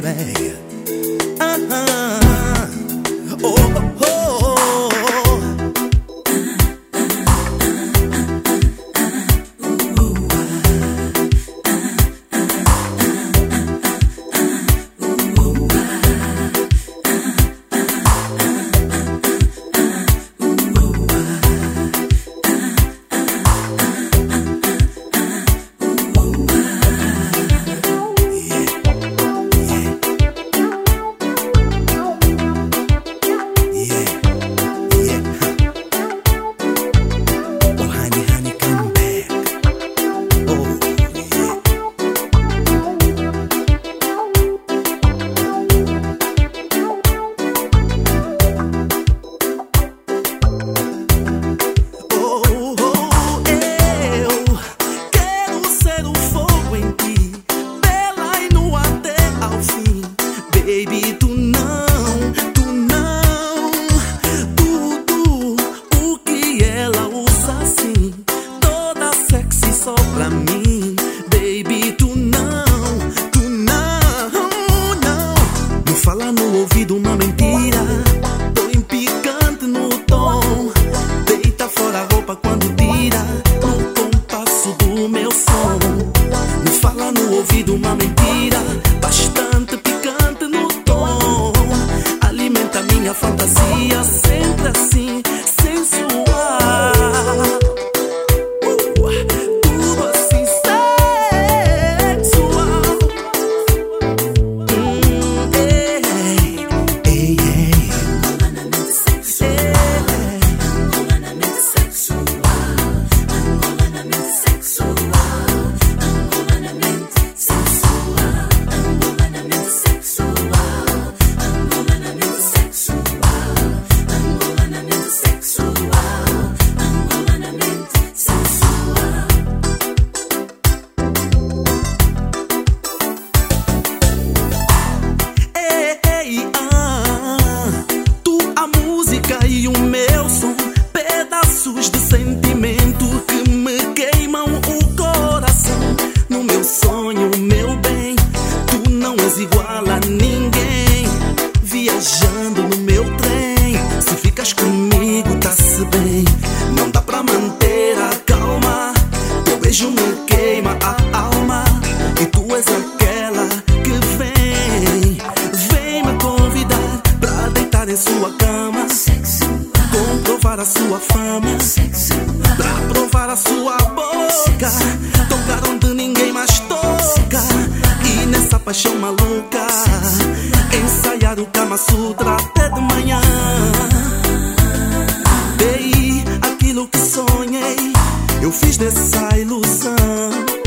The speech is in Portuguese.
baby. Uh-huh. Oh. Tu não, tu não. Tudo o que ela usa assim, toda sexy só pra mim. Baby, tu não, tu não, não. Não fala no ouvido uma mentira. Tô impicante no tom. Deita fora a roupa quando tira. No compasso do meu som. Não fala no ouvido uma mentira. Bastante. minha fantasia. Sempre assim beijo me queima a alma E tu és aquela que vem Vem me convidar pra deitar em sua cama Comprovar a sua fama Pra provar a sua boca Tocar onde ninguém mais toca E nessa paixão maluca Ensaiar o Kama Sutra até de manhã. Eu fiz dessa ilusão.